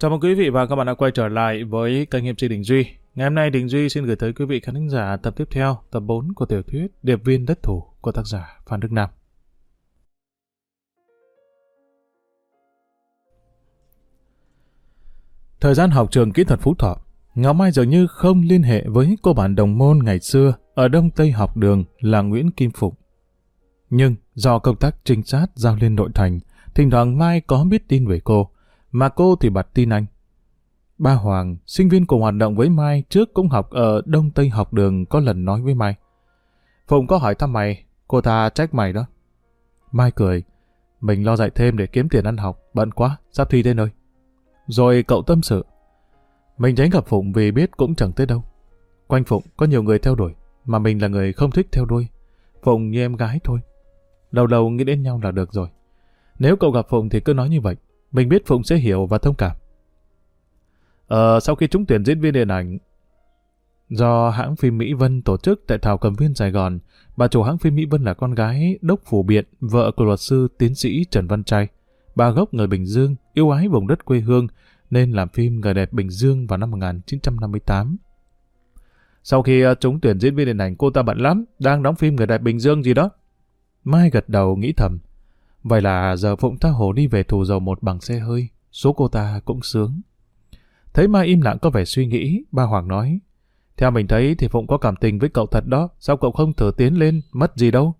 Chào mừng quý vị và các bạn đã quay trở lại với kênh MC Đình Duy. Ngày hôm nay Đình Duy xin gửi tới quý vị khán giả tập tiếp theo, tập 4 của tiểu thuyết Điệp viên đất thủ của tác giả Phan Đức Nam. Thời gian học trường kỹ thuật Phú Thọ, Ngọc Mai dường như không liên hệ với cô bạn đồng môn ngày xưa ở Đông Tây học đường là Nguyễn Kim Phụng. Nhưng do công tác trinh sát giao liên nội thành, thỉnh thoảng Mai có biết tin về cô, mà cô thì bật tin anh. Ba Hoàng, sinh viên cùng hoạt động với Mai trước cũng học ở Đông Tây học đường có lần nói với Mai. Phụng có hỏi thăm mày, cô ta trách mày đó. Mai cười, mình lo dạy thêm để kiếm tiền ăn học, bận quá, sắp thi đến nơi. Rồi cậu tâm sự, mình tránh gặp Phụng vì biết cũng chẳng tới đâu. Quanh Phụng có nhiều người theo đuổi, mà mình là người không thích theo đuôi. Phụng như em gái thôi. Đầu đầu nghĩ đến nhau là được rồi. Nếu cậu gặp Phụng thì cứ nói như vậy. Mình biết Phụng sẽ hiểu và thông cảm. Ờ, sau khi trúng tuyển diễn viên điện ảnh, do hãng phim Mỹ Vân tổ chức tại Thảo Cầm Viên Sài Gòn, bà chủ hãng phim Mỹ Vân là con gái Đốc Phủ Biện, vợ của luật sư tiến sĩ Trần Văn Trai. Bà gốc người Bình Dương, yêu ái vùng đất quê hương, nên làm phim Người đẹp Bình Dương vào năm 1958. Sau khi ờ, trúng tuyển diễn viên điện ảnh, cô ta bận lắm, đang đóng phim Người đẹp Bình Dương gì đó. Mai gật đầu nghĩ thầm. Vậy là giờ Phụng tha hồ đi về thù dầu một bằng xe hơi, số cô ta cũng sướng. Thấy Mai im lặng có vẻ suy nghĩ, ba Hoàng nói. Theo mình thấy thì Phụng có cảm tình với cậu thật đó, sao cậu không thử tiến lên, mất gì đâu.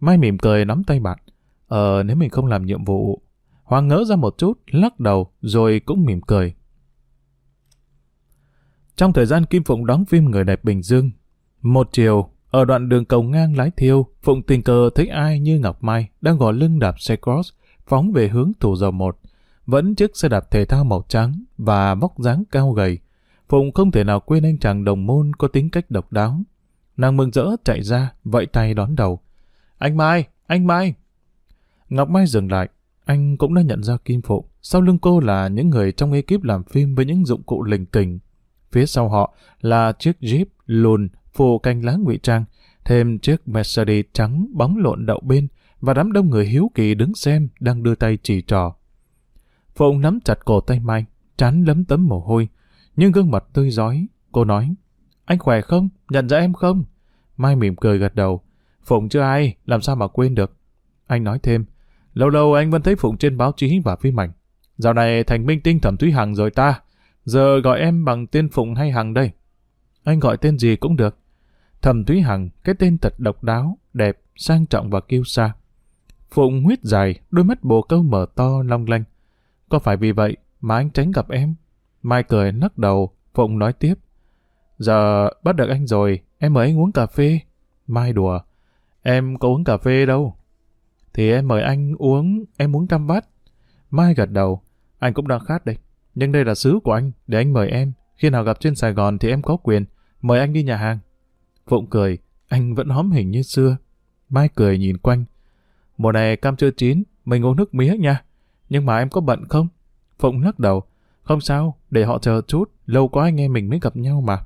Mai mỉm cười nắm tay bạn. Ờ, nếu mình không làm nhiệm vụ. Hoàng ngỡ ra một chút, lắc đầu, rồi cũng mỉm cười. Trong thời gian Kim Phụng đóng phim Người đẹp Bình Dương, một chiều, ở đoạn đường cầu ngang lái thiêu, Phụng tình cờ thấy ai như Ngọc Mai đang gò lưng đạp xe cross, phóng về hướng thủ dầu một. Vẫn chiếc xe đạp thể thao màu trắng và vóc dáng cao gầy. Phụng không thể nào quên anh chàng đồng môn có tính cách độc đáo. Nàng mừng rỡ chạy ra, vẫy tay đón đầu. Anh Mai, anh Mai! Ngọc Mai dừng lại, anh cũng đã nhận ra Kim Phụng. Sau lưng cô là những người trong ekip làm phim với những dụng cụ lình kình. Phía sau họ là chiếc Jeep lùn phủ canh lá ngụy trang, thêm chiếc Mercedes trắng bóng lộn đậu bên và đám đông người hiếu kỳ đứng xem đang đưa tay chỉ trò. Phụng nắm chặt cổ tay Mai, chán lấm tấm mồ hôi, nhưng gương mặt tươi giói. Cô nói, anh khỏe không? Nhận ra em không? Mai mỉm cười gật đầu. Phụng chưa ai, làm sao mà quên được? Anh nói thêm, lâu lâu anh vẫn thấy Phụng trên báo chí và phim ảnh. Dạo này thành minh tinh thẩm Thúy Hằng rồi ta. Giờ gọi em bằng tên Phụng hay Hằng đây? Anh gọi tên gì cũng được. Thẩm Thúy Hằng, cái tên thật độc đáo, đẹp, sang trọng và kiêu sa. Phụng huyết dài, đôi mắt bồ câu mở to long lanh. Có phải vì vậy mà anh tránh gặp em? Mai cười nắc đầu, Phụng nói tiếp. Giờ bắt được anh rồi, em mời anh uống cà phê. Mai đùa, em có uống cà phê đâu. Thì em mời anh uống, em uống trăm bát. Mai gật đầu, anh cũng đang khát đây. Nhưng đây là xứ của anh, để anh mời em. Khi nào gặp trên Sài Gòn thì em có quyền, mời anh đi nhà hàng. Phụng cười, anh vẫn hóm hình như xưa. Mai cười nhìn quanh. Mùa này cam chưa chín, mình uống nước mía nha. Nhưng mà em có bận không? Phụng lắc đầu. Không sao, để họ chờ chút, lâu quá anh em mình mới gặp nhau mà.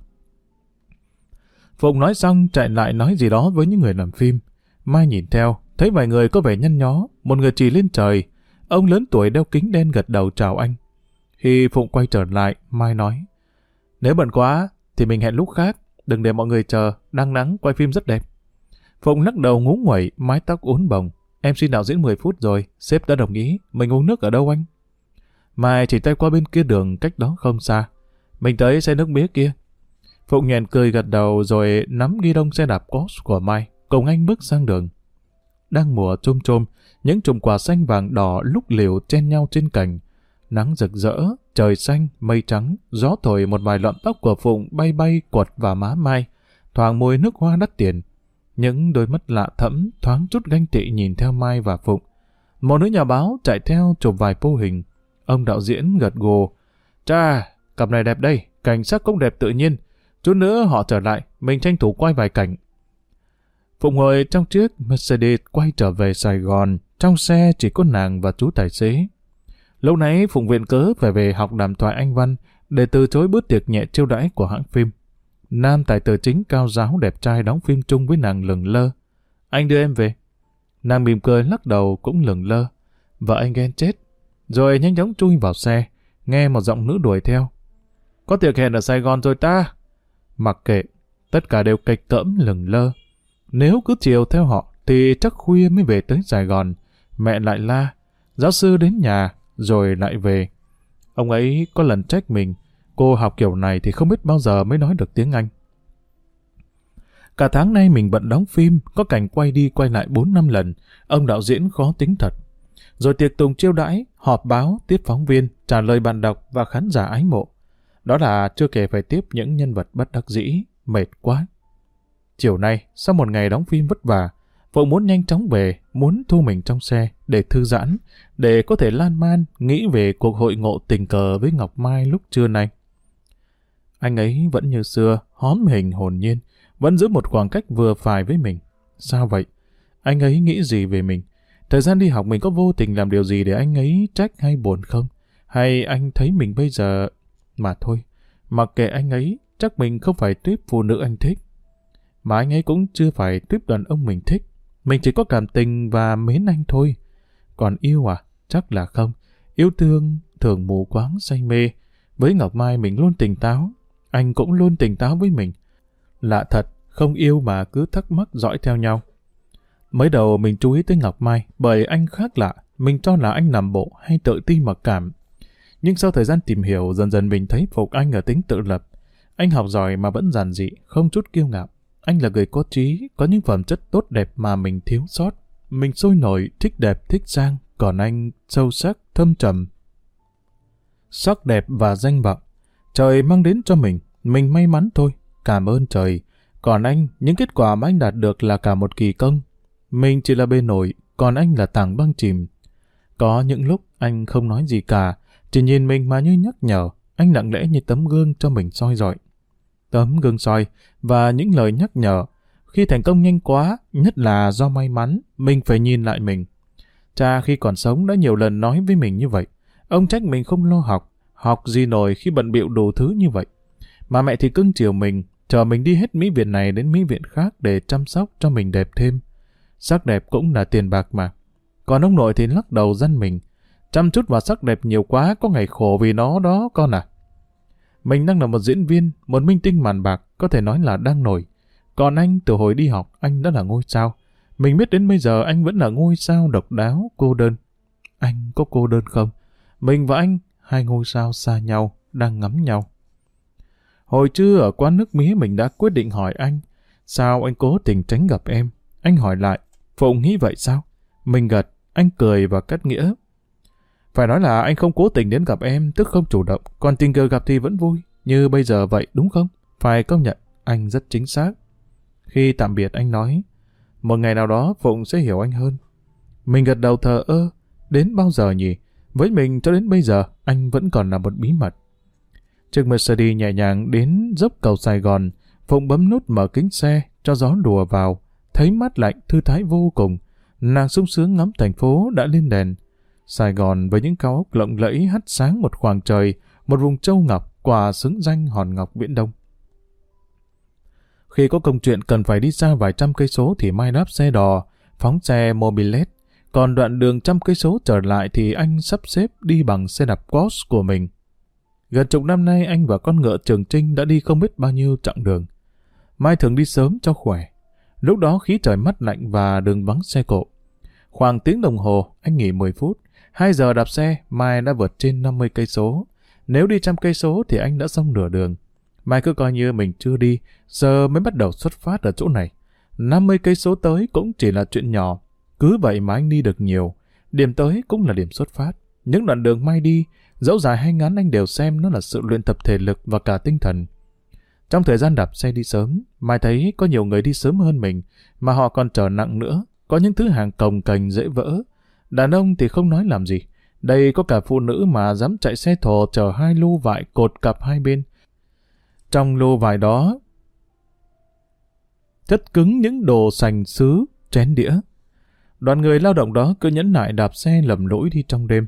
Phụng nói xong chạy lại nói gì đó với những người làm phim. Mai nhìn theo, thấy vài người có vẻ nhăn nhó, một người chỉ lên trời. Ông lớn tuổi đeo kính đen gật đầu chào anh. Khi Phụng quay trở lại, Mai nói. Nếu bận quá, thì mình hẹn lúc khác. Đừng để mọi người chờ, đang nắng, quay phim rất đẹp. Phụng lắc đầu ngú nguẩy, mái tóc uốn bồng. Em xin đạo diễn 10 phút rồi, sếp đã đồng ý. Mình uống nước ở đâu anh? Mai chỉ tay qua bên kia đường cách đó không xa. Mình tới xe nước mía kia. Phụng nhẹn cười gật đầu rồi nắm ghi đông xe đạp cos của Mai, cùng anh bước sang đường. Đang mùa trôm trôm, những chùm quả xanh vàng đỏ lúc liều chen nhau trên cành. Nắng rực rỡ, trời xanh, mây trắng, gió thổi một vài lọn tóc của Phụng bay bay quật vào má Mai, thoảng mùi nước hoa đắt tiền. Những đôi mắt lạ thẫm thoáng chút ganh tị nhìn theo Mai và Phụng. Một nữ nhà báo chạy theo chụp vài pô hình. Ông đạo diễn gật gù. Cha, cặp này đẹp đây, cảnh sắc cũng đẹp tự nhiên. Chút nữa họ trở lại, mình tranh thủ quay vài cảnh. Phụng ngồi trong chiếc Mercedes quay trở về Sài Gòn. Trong xe chỉ có nàng và chú tài xế. Lâu nãy Phụng viện cớ phải về học đàm thoại Anh Văn để từ chối bữa tiệc nhẹ chiêu đãi của hãng phim. Nam tài tử chính cao giáo đẹp trai đóng phim chung với nàng lừng lơ. Anh đưa em về. Nàng mỉm cười lắc đầu cũng lừng lơ. Vợ anh ghen chết. Rồi nhanh chóng chui vào xe. nghe một giọng nữ đuổi theo. Có tiệc hẹn ở Sài Gòn rồi ta. Mặc kệ, tất cả đều kịch cỡm lừng lơ. Nếu cứ chiều theo họ, thì chắc khuya mới về tới Sài Gòn. Mẹ lại la, giáo sư đến nhà, rồi lại về. Ông ấy có lần trách mình, cô học kiểu này thì không biết bao giờ mới nói được tiếng Anh. Cả tháng nay mình bận đóng phim, có cảnh quay đi quay lại 4 năm lần, ông đạo diễn khó tính thật. Rồi tiệc tùng chiêu đãi, họp báo, tiếp phóng viên, trả lời bạn đọc và khán giả ái mộ. Đó là chưa kể phải tiếp những nhân vật bất đắc dĩ, mệt quá. Chiều nay, sau một ngày đóng phim vất vả, Phụng muốn nhanh chóng về, muốn thu mình trong xe để thư giãn, để có thể lan man nghĩ về cuộc hội ngộ tình cờ với Ngọc Mai lúc trưa nay. Anh ấy vẫn như xưa, hóm hình hồn nhiên, vẫn giữ một khoảng cách vừa phải với mình. Sao vậy? Anh ấy nghĩ gì về mình? Thời gian đi học mình có vô tình làm điều gì để anh ấy trách hay buồn không? Hay anh thấy mình bây giờ... Mà thôi, mặc kệ anh ấy, chắc mình không phải tuyếp phụ nữ anh thích. Mà anh ấy cũng chưa phải tuyếp đàn ông mình thích. Mình chỉ có cảm tình và mến anh thôi. Còn yêu à? Chắc là không. Yêu thương thường mù quáng say mê. Với Ngọc Mai mình luôn tỉnh táo. Anh cũng luôn tỉnh táo với mình. Lạ thật, không yêu mà cứ thắc mắc dõi theo nhau. Mới đầu mình chú ý tới Ngọc Mai bởi anh khác lạ. Mình cho là anh nằm bộ hay tự ti mặc cảm. Nhưng sau thời gian tìm hiểu dần dần mình thấy phục anh ở tính tự lập. Anh học giỏi mà vẫn giản dị, không chút kiêu ngạo. Anh là người có trí, có những phẩm chất tốt đẹp mà mình thiếu sót. Mình sôi nổi, thích đẹp, thích sang, còn anh sâu sắc, thâm trầm. Sắc đẹp và danh vọng. Trời mang đến cho mình, mình may mắn thôi, cảm ơn trời. Còn anh, những kết quả mà anh đạt được là cả một kỳ công. Mình chỉ là bề nổi, còn anh là tảng băng chìm. Có những lúc anh không nói gì cả, chỉ nhìn mình mà như nhắc nhở, anh lặng lẽ như tấm gương cho mình soi dọi tấm gương soi và những lời nhắc nhở. Khi thành công nhanh quá, nhất là do may mắn, mình phải nhìn lại mình. Cha khi còn sống đã nhiều lần nói với mình như vậy. Ông trách mình không lo học, học gì nổi khi bận bịu đủ thứ như vậy. Mà mẹ thì cưng chiều mình, chờ mình đi hết Mỹ viện này đến Mỹ viện khác để chăm sóc cho mình đẹp thêm. Sắc đẹp cũng là tiền bạc mà. Còn ông nội thì lắc đầu dân mình. Chăm chút vào sắc đẹp nhiều quá có ngày khổ vì nó đó con à. Mình đang là một diễn viên, một minh tinh màn bạc, có thể nói là đang nổi. Còn anh, từ hồi đi học, anh đã là ngôi sao. Mình biết đến bây giờ anh vẫn là ngôi sao độc đáo, cô đơn. Anh có cô đơn không? Mình và anh, hai ngôi sao xa nhau, đang ngắm nhau. Hồi trưa ở quán nước mía mình đã quyết định hỏi anh, sao anh cố tình tránh gặp em? Anh hỏi lại, Phụng nghĩ vậy sao? Mình gật, anh cười và cắt nghĩa. Phải nói là anh không cố tình đến gặp em, tức không chủ động, còn tình cờ gặp thì vẫn vui, như bây giờ vậy đúng không? Phải công nhận, anh rất chính xác. Khi tạm biệt anh nói, một ngày nào đó Phụng sẽ hiểu anh hơn. Mình gật đầu thờ ơ, đến bao giờ nhỉ? Với mình cho đến bây giờ, anh vẫn còn là một bí mật. Chiếc Mercedes nhẹ nhàng đến dốc cầu Sài Gòn, Phụng bấm nút mở kính xe, cho gió đùa vào. Thấy mát lạnh, thư thái vô cùng. Nàng sung sướng ngắm thành phố đã lên đèn. Sài Gòn với những cao ốc lộng lẫy hắt sáng một khoảng trời, một vùng châu ngọc, quả xứng danh hòn ngọc viễn đông. Khi có công chuyện cần phải đi xa vài trăm cây số thì Mai đáp xe đò, phóng xe mobilet. Còn đoạn đường trăm cây số trở lại thì anh sắp xếp đi bằng xe đạp cross của mình. Gần chục năm nay anh và con ngựa Trường Trinh đã đi không biết bao nhiêu chặng đường. Mai thường đi sớm cho khỏe. Lúc đó khí trời mát lạnh và đường vắng xe cộ. Khoảng tiếng đồng hồ, anh nghỉ 10 phút. 2 giờ đạp xe, Mai đã vượt trên 50 cây số. Nếu đi trăm cây số thì anh đã xong nửa đường. Mai cứ coi như mình chưa đi, giờ mới bắt đầu xuất phát ở chỗ này. 50 cây số tới cũng chỉ là chuyện nhỏ. Cứ vậy mà anh đi được nhiều. Điểm tới cũng là điểm xuất phát. Những đoạn đường Mai đi, dẫu dài hay ngắn anh đều xem nó là sự luyện tập thể lực và cả tinh thần. Trong thời gian đạp xe đi sớm, Mai thấy có nhiều người đi sớm hơn mình, mà họ còn trở nặng nữa. Có những thứ hàng cồng cành dễ vỡ, Đàn ông thì không nói làm gì. Đây có cả phụ nữ mà dám chạy xe thồ chở hai lô vải cột cặp hai bên. Trong lô vải đó chất cứng những đồ sành sứ, chén đĩa. Đoàn người lao động đó cứ nhẫn nại đạp xe lầm lỗi đi trong đêm.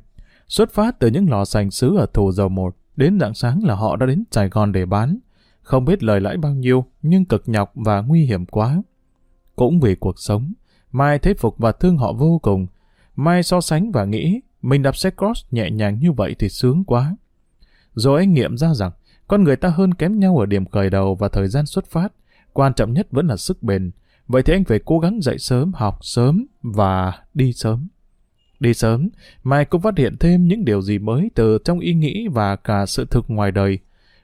Xuất phát từ những lò sành sứ ở Thủ Dầu Một, đến rạng sáng là họ đã đến Sài Gòn để bán. Không biết lời lãi bao nhiêu, nhưng cực nhọc và nguy hiểm quá. Cũng vì cuộc sống, Mai thấy phục và thương họ vô cùng, Mai so sánh và nghĩ, mình đạp xe cross nhẹ nhàng như vậy thì sướng quá. Rồi anh nghiệm ra rằng, con người ta hơn kém nhau ở điểm khởi đầu và thời gian xuất phát. Quan trọng nhất vẫn là sức bền. Vậy thì anh phải cố gắng dậy sớm, học sớm và đi sớm. Đi sớm, mai cũng phát hiện thêm những điều gì mới từ trong ý nghĩ và cả sự thực ngoài đời.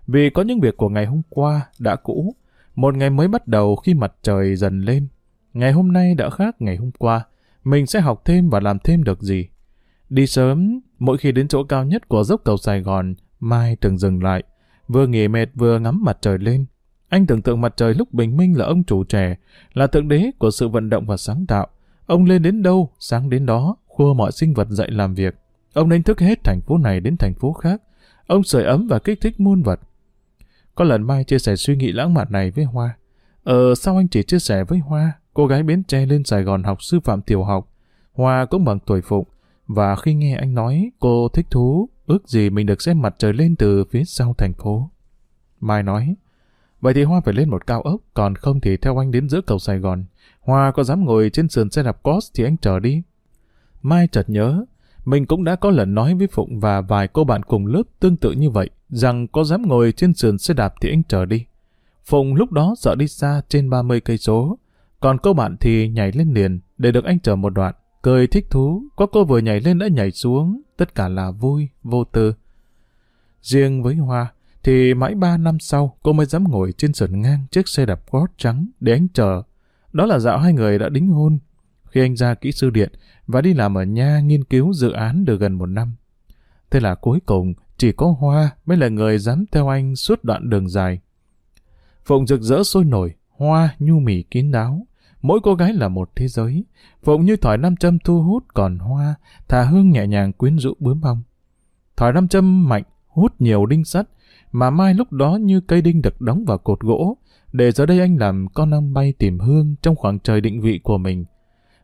Vì có những việc của ngày hôm qua đã cũ, một ngày mới bắt đầu khi mặt trời dần lên. Ngày hôm nay đã khác ngày hôm qua, mình sẽ học thêm và làm thêm được gì. Đi sớm, mỗi khi đến chỗ cao nhất của dốc cầu Sài Gòn, Mai từng dừng lại, vừa nghỉ mệt vừa ngắm mặt trời lên. Anh tưởng tượng mặt trời lúc bình minh là ông chủ trẻ, là thượng đế của sự vận động và sáng tạo. Ông lên đến đâu, sáng đến đó, khua mọi sinh vật dậy làm việc. Ông đánh thức hết thành phố này đến thành phố khác. Ông sưởi ấm và kích thích muôn vật. Có lần Mai chia sẻ suy nghĩ lãng mạn này với Hoa. Ờ, sao anh chỉ chia sẻ với Hoa? Cô gái Bến Tre lên Sài Gòn học sư phạm tiểu học. Hoa cũng bằng tuổi Phụng. Và khi nghe anh nói, cô thích thú, ước gì mình được xem mặt trời lên từ phía sau thành phố. Mai nói, vậy thì Hoa phải lên một cao ốc, còn không thì theo anh đến giữa cầu Sài Gòn. Hoa có dám ngồi trên sườn xe đạp cos thì anh chờ đi. Mai chợt nhớ, mình cũng đã có lần nói với Phụng và vài cô bạn cùng lớp tương tự như vậy, rằng có dám ngồi trên sườn xe đạp thì anh chờ đi. Phụng lúc đó sợ đi xa trên 30 cây số, còn cô bạn thì nhảy lên liền để được anh chờ một đoạn, cười thích thú, có cô vừa nhảy lên đã nhảy xuống, tất cả là vui, vô tư. Riêng với Hoa, thì mãi ba năm sau cô mới dám ngồi trên sườn ngang chiếc xe đạp gót trắng để anh chờ. Đó là dạo hai người đã đính hôn. Khi anh ra kỹ sư điện và đi làm ở nhà nghiên cứu dự án được gần một năm. Thế là cuối cùng chỉ có Hoa mới là người dám theo anh suốt đoạn đường dài. Phụng rực rỡ sôi nổi, Hoa nhu mì kín đáo. Mỗi cô gái là một thế giới. Phụng như thỏi nam châm thu hút còn Hoa, thả hương nhẹ nhàng quyến rũ bướm bông. Thỏi nam châm mạnh, hút nhiều đinh sắt, mà Mai lúc đó như cây đinh được đóng vào cột gỗ, để giờ đây anh làm con ong bay tìm hương trong khoảng trời định vị của mình.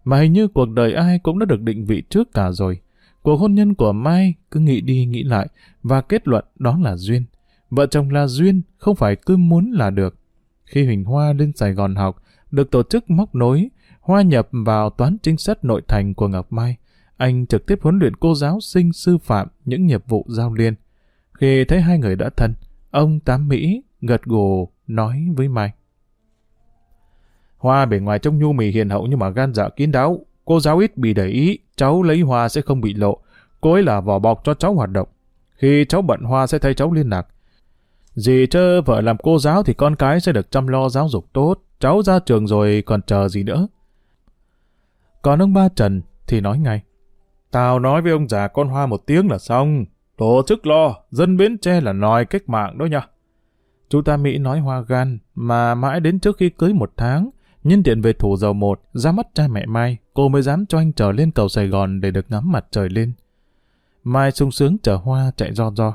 Mà hình như cuộc đời ai cũng đã được định vị trước cả rồi. Cuộc hôn nhân của Mai cứ nghĩ đi nghĩ lại và kết luận đó là duyên. Vợ chồng là duyên, không phải cứ muốn là được. Khi Huỳnh Hoa lên Sài Gòn học, được tổ chức móc nối, Hoa nhập vào toán trinh sát nội thành của Ngọc Mai. Anh trực tiếp huấn luyện cô giáo sinh sư phạm những nhiệm vụ giao liên. Khi thấy hai người đã thân, ông Tám Mỹ gật gù nói với Mai. Hoa bề ngoài trông nhu mì hiền hậu nhưng mà gan dạ kín đáo. Cô giáo ít bị để ý, cháu lấy Hoa sẽ không bị lộ. Cô ấy là vỏ bọc cho cháu hoạt động. Khi cháu bận Hoa sẽ thay cháu liên lạc. Dì chơ vợ làm cô giáo thì con cái sẽ được chăm lo giáo dục tốt. Cháu ra trường rồi còn chờ gì nữa. Còn ông ba Trần thì nói ngay. Tao nói với ông già con Hoa một tiếng là xong. Tổ chức lo, dân Bến Tre là nòi cách mạng đó nha. Chú ta Mỹ nói Hoa gan, mà mãi đến trước khi cưới một tháng, nhân tiện về thủ dầu một, ra mắt cha mẹ Mai, cô mới dám cho anh trở lên cầu Sài Gòn để được ngắm mặt trời lên. Mai sung sướng chở Hoa chạy do do.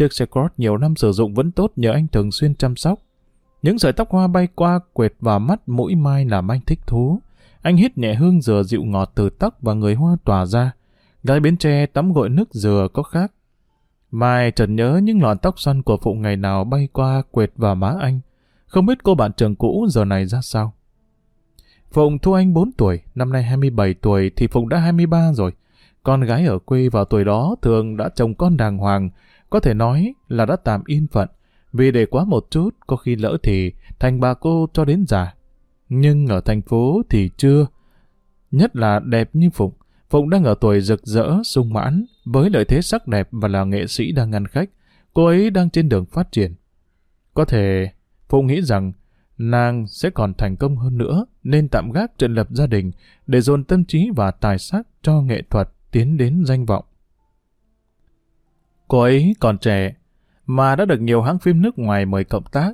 Chiếc xe cross nhiều năm sử dụng vẫn tốt nhờ anh thường xuyên chăm sóc. Những sợi tóc hoa bay qua quệt vào mắt mũi Mai làm anh thích thú. Anh hít nhẹ hương dừa dịu ngọt từ tóc và người hoa tỏa ra. Gái bến tre tắm gội nước dừa có khác. Mai chợt nhớ những lọn tóc xoăn của Phụng ngày nào bay qua quệt vào má anh. Không biết cô bạn trường cũ giờ này ra sao. Phụng thu anh 4 tuổi, năm nay 27 tuổi thì Phụng đã 23 rồi. Con gái ở quê vào tuổi đó thường đã chồng con đàng hoàng, có thể nói là đã tạm yên phận. Vì để quá một chút, có khi lỡ thì thành bà cô cho đến già. Nhưng ở thành phố thì chưa. Nhất là đẹp như Phụng. Phụng đang ở tuổi rực rỡ, sung mãn, với lợi thế sắc đẹp và là nghệ sĩ đang ngăn khách. Cô ấy đang trên đường phát triển. Có thể Phụng nghĩ rằng nàng sẽ còn thành công hơn nữa nên tạm gác trận lập gia đình để dồn tâm trí và tài sắc cho nghệ thuật tiến đến danh vọng. Cô ấy còn trẻ, mà đã được nhiều hãng phim nước ngoài mời cộng tác.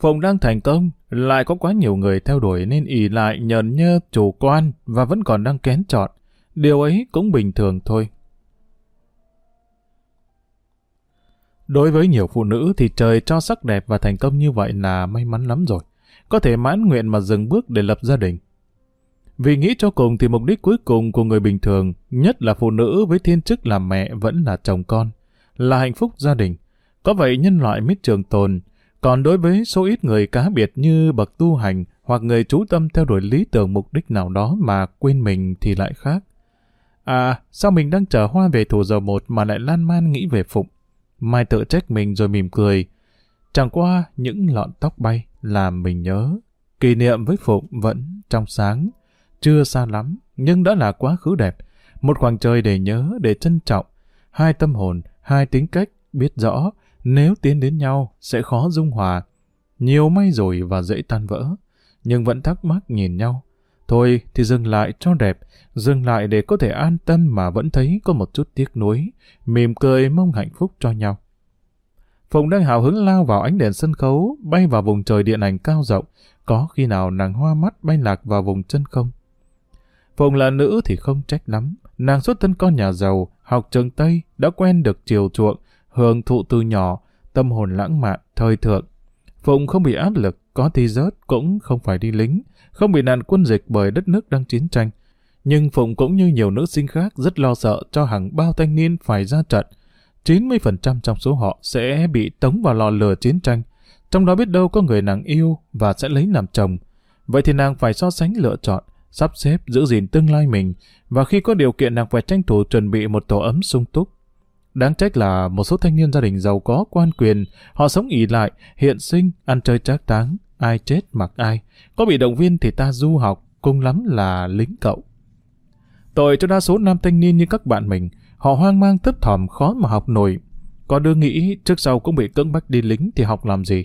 Phụng đang thành công, lại có quá nhiều người theo đuổi nên ỉ lại nhờn nhơ chủ quan và vẫn còn đang kén chọn. Điều ấy cũng bình thường thôi. Đối với nhiều phụ nữ thì trời cho sắc đẹp và thành công như vậy là may mắn lắm rồi. Có thể mãn nguyện mà dừng bước để lập gia đình. Vì nghĩ cho cùng thì mục đích cuối cùng của người bình thường, nhất là phụ nữ với thiên chức làm mẹ vẫn là chồng con, là hạnh phúc gia đình. Có vậy nhân loại mới trường tồn. Còn đối với số ít người cá biệt như bậc tu hành hoặc người chú tâm theo đuổi lý tưởng mục đích nào đó mà quên mình thì lại khác. À, sao mình đang chờ hoa về thủ dầu một mà lại lan man nghĩ về Phụng? Mai tự trách mình rồi mỉm cười. Chẳng qua những lọn tóc bay làm mình nhớ. Kỷ niệm với Phụng vẫn trong sáng. Chưa xa lắm, nhưng đã là quá khứ đẹp. Một khoảng trời để nhớ, để trân trọng. Hai tâm hồn, hai tính cách, biết rõ, nếu tiến đến nhau sẽ khó dung hòa. Nhiều may rồi và dễ tan vỡ, nhưng vẫn thắc mắc nhìn nhau. Thôi thì dừng lại cho đẹp, dừng lại để có thể an tâm mà vẫn thấy có một chút tiếc nuối, mỉm cười mong hạnh phúc cho nhau. Phụng đang hào hứng lao vào ánh đèn sân khấu, bay vào vùng trời điện ảnh cao rộng, có khi nào nàng hoa mắt bay lạc vào vùng chân không? Phụng là nữ thì không trách lắm, nàng xuất thân con nhà giàu, học trường Tây, đã quen được chiều chuộng, hưởng thụ từ nhỏ, tâm hồn lãng mạn, thời thượng. Phụng không bị áp lực, có thi rớt cũng không phải đi lính, không bị nạn quân dịch bởi đất nước đang chiến tranh. Nhưng Phụng cũng như nhiều nữ sinh khác rất lo sợ cho hàng bao thanh niên phải ra trận. 90% trong số họ sẽ bị tống vào lò lửa chiến tranh, trong đó biết đâu có người nàng yêu và sẽ lấy làm chồng. Vậy thì nàng phải so sánh lựa chọn, sắp xếp giữ gìn tương lai mình, và khi có điều kiện nàng phải tranh thủ chuẩn bị một tổ ấm sung túc. Đáng trách là một số thanh niên gia đình giàu có quan quyền, họ sống ỉ lại, hiện sinh, ăn chơi trác táng, ai chết mặc ai. Có bị động viên thì ta du học, cùng lắm là lính cậu. Tội cho đa số nam thanh niên như các bạn mình, họ hoang mang thấp thỏm khó mà học nổi. Có đứa nghĩ trước sau cũng bị cưỡng bách đi lính thì học làm gì.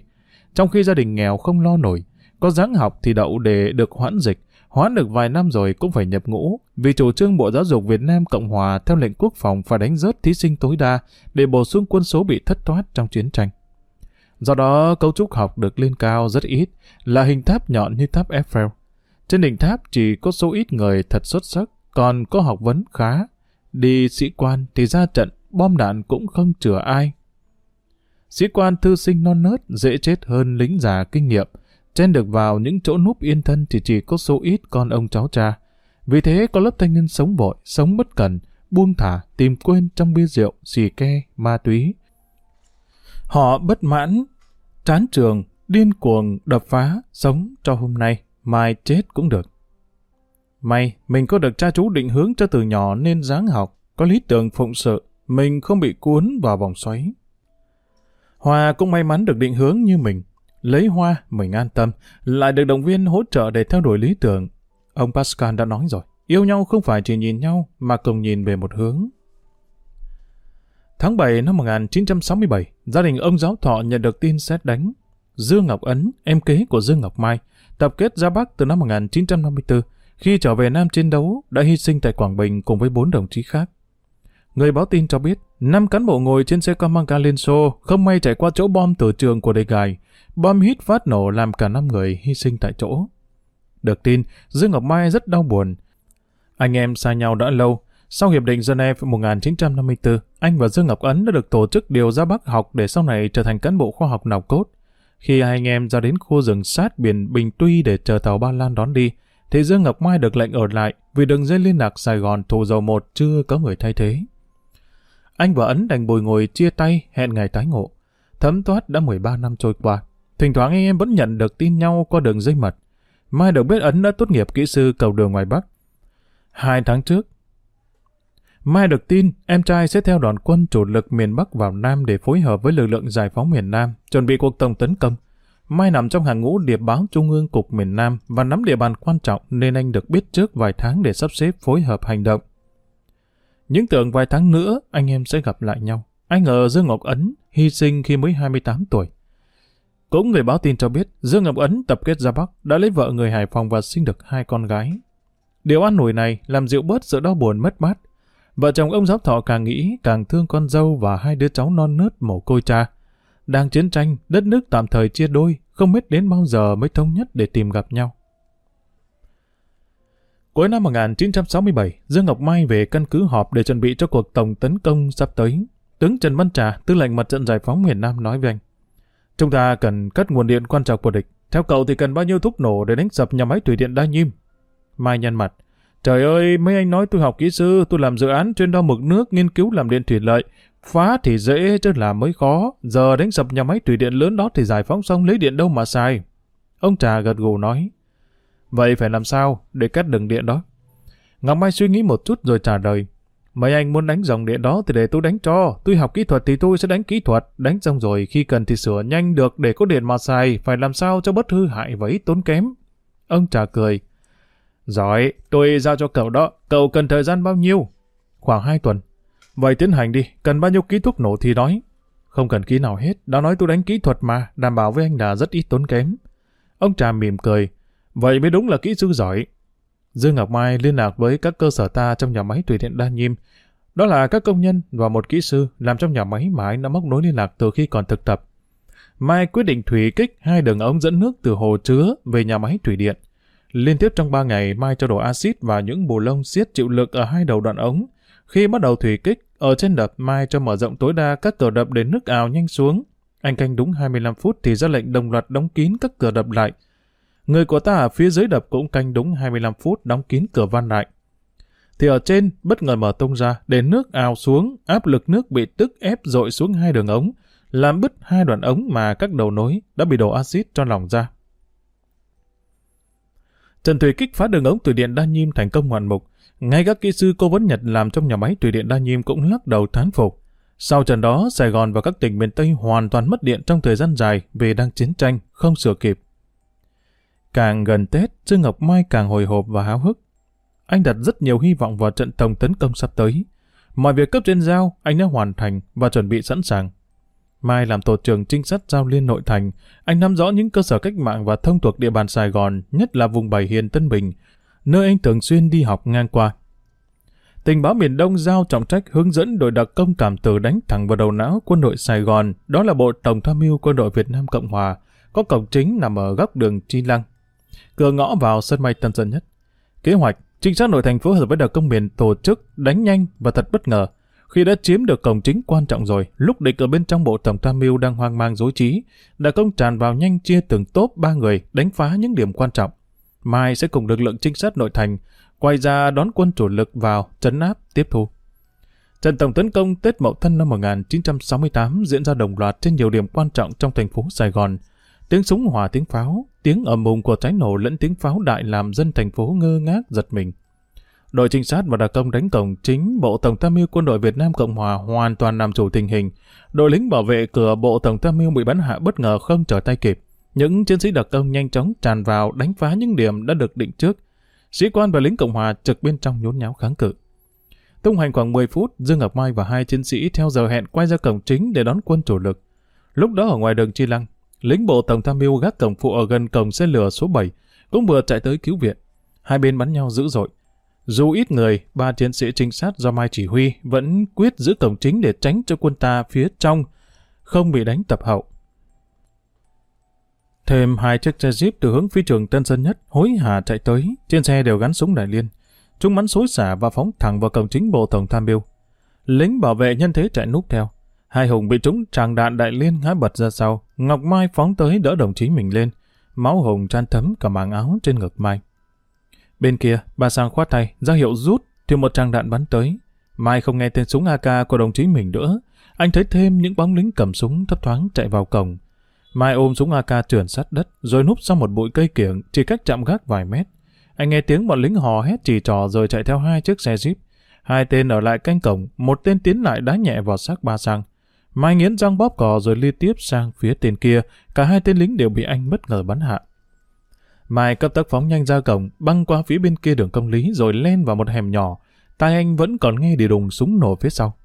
Trong khi gia đình nghèo không lo nổi, có dáng học thì đậu để được hoãn dịch, hoãn được vài năm rồi cũng phải nhập ngũ, vì chủ trương Bộ Giáo dục Việt Nam Cộng Hòa theo lệnh quốc phòng phải đánh rớt thí sinh tối đa để bổ sung quân số bị thất thoát trong chiến tranh. Do đó, cấu trúc học được lên cao rất ít, là hình tháp nhọn như tháp Eiffel. Trên đỉnh tháp chỉ có số ít người thật xuất sắc, còn có học vấn khá. Đi sĩ quan thì ra trận, bom đạn cũng không chừa ai. Sĩ quan thư sinh non nớt dễ chết hơn lính già kinh nghiệm, chen được vào những chỗ núp yên thân thì chỉ có số ít con ông cháu cha. Vì thế có lớp thanh niên sống vội, sống bất cần, buông thả, tìm quên trong bia rượu, xì ke, ma túy. Họ bất mãn, chán trường, điên cuồng, đập phá, sống cho hôm nay, mai chết cũng được. May, mình có được cha chú định hướng cho từ nhỏ nên dáng học, có lý tưởng phụng sự, mình không bị cuốn vào vòng xoáy. Hòa cũng may mắn được định hướng như mình. Lấy hoa, mình an tâm, lại được động viên hỗ trợ để theo đuổi lý tưởng. Ông Pascal đã nói rồi, yêu nhau không phải chỉ nhìn nhau, mà cùng nhìn về một hướng. Tháng 7 năm 1967, gia đình ông giáo thọ nhận được tin xét đánh. Dương Ngọc Ấn, em kế của Dương Ngọc Mai, tập kết ra Bắc từ năm 1954, khi trở về Nam chiến đấu, đã hy sinh tại Quảng Bình cùng với bốn đồng chí khác. Người báo tin cho biết, năm cán bộ ngồi trên xe Comanca Liên Xô không may chạy qua chỗ bom từ trường của đề gài. Bom hít phát nổ làm cả năm người hy sinh tại chỗ. Được tin, Dương Ngọc Mai rất đau buồn. Anh em xa nhau đã lâu. Sau Hiệp định Geneva 1954, anh và Dương Ngọc Ấn đã được tổ chức điều ra Bắc học để sau này trở thành cán bộ khoa học nòng cốt. Khi hai anh em ra đến khu rừng sát biển Bình Tuy để chờ tàu Ba Lan đón đi, thì Dương Ngọc Mai được lệnh ở lại vì đường dây liên lạc Sài Gòn thủ dầu một chưa có người thay thế. Anh và Ấn đành bồi ngồi chia tay hẹn ngày tái ngộ. Thấm thoát đã 13 năm trôi qua. Thỉnh thoảng anh em vẫn nhận được tin nhau qua đường dây mật. Mai được biết Ấn đã tốt nghiệp kỹ sư cầu đường ngoài Bắc. Hai tháng trước, Mai được tin em trai sẽ theo đoàn quân chủ lực miền Bắc vào Nam để phối hợp với lực lượng giải phóng miền Nam, chuẩn bị cuộc tổng tấn công. Mai nằm trong hàng ngũ điệp báo Trung ương Cục miền Nam và nắm địa bàn quan trọng nên anh được biết trước vài tháng để sắp xếp phối hợp hành động. Những tưởng vài tháng nữa anh em sẽ gặp lại nhau. Anh ngờ Dương Ngọc Ấn hy sinh khi mới 28 tuổi. Cũng người báo tin cho biết Dương Ngọc Ấn tập kết ra Bắc đã lấy vợ người Hải Phòng và sinh được hai con gái. Điều an ủi này làm dịu bớt sự đau buồn mất mát. Vợ chồng ông giáo thọ càng nghĩ càng thương con dâu và hai đứa cháu non nớt mồ côi cha. Đang chiến tranh, đất nước tạm thời chia đôi, không biết đến bao giờ mới thống nhất để tìm gặp nhau. Cuối năm 1967, Dương Ngọc Mai về căn cứ họp để chuẩn bị cho cuộc tổng tấn công sắp tới. Tướng Trần Văn Trà, tư lệnh mặt trận giải phóng miền Nam nói với anh. Chúng ta cần cắt nguồn điện quan trọng của địch. Theo cậu thì cần bao nhiêu thuốc nổ để đánh sập nhà máy thủy điện Đa Nhiêm? Mai nhăn mặt. Trời ơi, mấy anh nói tôi học kỹ sư, tôi làm dự án chuyên đo mực nước, nghiên cứu làm điện thủy lợi. Phá thì dễ, chứ làm mới khó. Giờ đánh sập nhà máy thủy điện lớn đó thì giải phóng xong lấy điện đâu mà xài. Ông Trà gật gù nói. Vậy phải làm sao để cắt đường điện đó? Ngọc Mai suy nghĩ một chút rồi trả lời. Mấy anh muốn đánh dòng điện đó thì để tôi đánh cho. Tôi học kỹ thuật thì tôi sẽ đánh kỹ thuật. Đánh xong rồi khi cần thì sửa nhanh được để có điện mà xài. Phải làm sao cho bất hư hại và ít tốn kém. Ông trà cười. Giỏi, tôi giao cho cậu đó. Cậu cần thời gian bao nhiêu? Khoảng 2 tuần. Vậy tiến hành đi. Cần bao nhiêu ký thuốc nổ thì nói. Không cần ký nào hết. Đã nói tôi đánh kỹ thuật mà. Đảm bảo với anh là rất ít tốn kém. Ông trà mỉm cười. Vậy mới đúng là kỹ sư giỏi. Dương Ngọc Mai liên lạc với các cơ sở ta trong nhà máy thủy điện Đa Nhiêm. Đó là các công nhân và một kỹ sư làm trong nhà máy mà anh đã móc nối liên lạc từ khi còn thực tập. Mai quyết định thủy kích hai đường ống dẫn nước từ hồ chứa về nhà máy thủy điện. Liên tiếp trong 3 ngày, Mai cho đổ axit và những bù lông siết chịu lực ở hai đầu đoạn ống. Khi bắt đầu thủy kích, ở trên đập Mai cho mở rộng tối đa các cửa đập để nước ào nhanh xuống. Anh canh đúng 25 phút thì ra lệnh đồng loạt đóng kín các cửa đập lại. Người của ta ở phía dưới đập cũng canh đúng 25 phút đóng kín cửa van lại. Thì ở trên bất ngờ mở tung ra để nước ào xuống, áp lực nước bị tức ép dội xuống hai đường ống, làm bứt hai đoạn ống mà các đầu nối đã bị đổ axit cho lỏng ra. Trần Thủy kích phá đường ống thủy điện Đa Nhiêm thành công hoàn mục. Ngay các kỹ sư cố vấn Nhật làm trong nhà máy thủy điện Đa Nhiêm cũng lắc đầu thán phục. Sau trận đó, Sài Gòn và các tỉnh miền Tây hoàn toàn mất điện trong thời gian dài vì đang chiến tranh, không sửa kịp. Càng gần Tết, trương Ngọc Mai càng hồi hộp và háo hức. Anh đặt rất nhiều hy vọng vào trận tổng tấn công sắp tới. Mọi việc cấp trên giao, anh đã hoàn thành và chuẩn bị sẵn sàng. Mai làm tổ trưởng trinh sát giao liên nội thành, anh nắm rõ những cơ sở cách mạng và thông thuộc địa bàn Sài Gòn, nhất là vùng Bảy Hiền Tân Bình, nơi anh thường xuyên đi học ngang qua. Tình báo miền Đông giao trọng trách hướng dẫn đội đặc công cảm tử đánh thẳng vào đầu não quân đội Sài Gòn, đó là Bộ Tổng tham mưu quân đội Việt Nam Cộng Hòa, có cổng chính nằm ở góc đường Chi Lăng, cửa ngõ vào sân bay Tân Sơn Nhất. Kế hoạch, trinh sát nội thành phối hợp với đặc công miền tổ chức đánh nhanh và thật bất ngờ, khi đã chiếm được cổng chính quan trọng rồi, lúc địch ở bên trong bộ tổng tham mưu đang hoang mang dối trí, đã công tràn vào nhanh chia từng tốp ba người đánh phá những điểm quan trọng. Mai sẽ cùng lực lượng trinh sát nội thành quay ra đón quân chủ lực vào, trấn áp, tiếp thu. Trận tổng tấn công Tết Mậu Thân năm 1968 diễn ra đồng loạt trên nhiều điểm quan trọng trong thành phố Sài Gòn. Tiếng súng hòa tiếng pháo, tiếng ầm ầm của cháy nổ lẫn tiếng pháo đại làm dân thành phố ngơ ngác giật mình. Đội trinh sát và đặc công đánh cổng chính Bộ Tổng tham mưu quân đội Việt Nam Cộng Hòa hoàn toàn làm chủ tình hình. Đội lính bảo vệ cửa Bộ Tổng tham mưu bị bắn hạ bất ngờ không trở tay kịp. Những chiến sĩ đặc công nhanh chóng tràn vào đánh phá những điểm đã được định trước. Sĩ quan và lính Cộng Hòa trực bên trong nhốn nháo kháng cự. Tung hành khoảng 10 phút, Dương Ngọc Mai và hai chiến sĩ theo giờ hẹn quay ra cổng chính để đón quân chủ lực. Lúc đó ở ngoài đường Chi Lăng, lính bộ tổng tham mưu gác cổng phụ ở gần cổng xe lửa số 7 cũng vừa chạy tới cứu viện. Hai bên bắn nhau dữ dội. Dù ít người, ba chiến sĩ trinh sát do Mai chỉ huy vẫn quyết giữ cổng chính để tránh cho quân ta phía trong không bị đánh tập hậu. Thêm hai chiếc xe Jeep từ hướng phi trường Tân Sơn Nhất hối hả chạy tới, trên xe đều gắn súng đại liên. Chúng bắn xối xả và phóng thẳng vào cổng chính bộ tổng tham mưu. Lính bảo vệ nhân thế chạy núp theo. Hai hùng bị trúng tràng đạn đại liên ngã bật ra sau. Ngọc Mai phóng tới đỡ đồng chí mình lên. Máu hùng chan thấm cả màng áo trên ngực Mai. Bên kia, bà Sang khoát tay, ra hiệu rút, thì một tràng đạn bắn tới. Mai không nghe tên súng AK của đồng chí mình nữa. Anh thấy thêm những bóng lính cầm súng thấp thoáng chạy vào cổng. Mai ôm súng AK trườn sát đất, rồi núp sau một bụi cây kiểng, chỉ cách chạm gác vài mét. Anh nghe tiếng bọn lính hò hét chỉ trò rồi chạy theo hai chiếc xe jeep. Hai tên ở lại canh cổng, một tên tiến lại đá nhẹ vào xác ba sang. Mai nghiến răng bóp cò rồi liên tiếp sang phía tên kia, cả hai tên lính đều bị anh bất ngờ bắn hạ. Mai cấp tốc phóng nhanh ra cổng, băng qua phía bên kia đường công lý rồi lên vào một hẻm nhỏ. Tai anh vẫn còn nghe đi đùng súng nổ phía sau.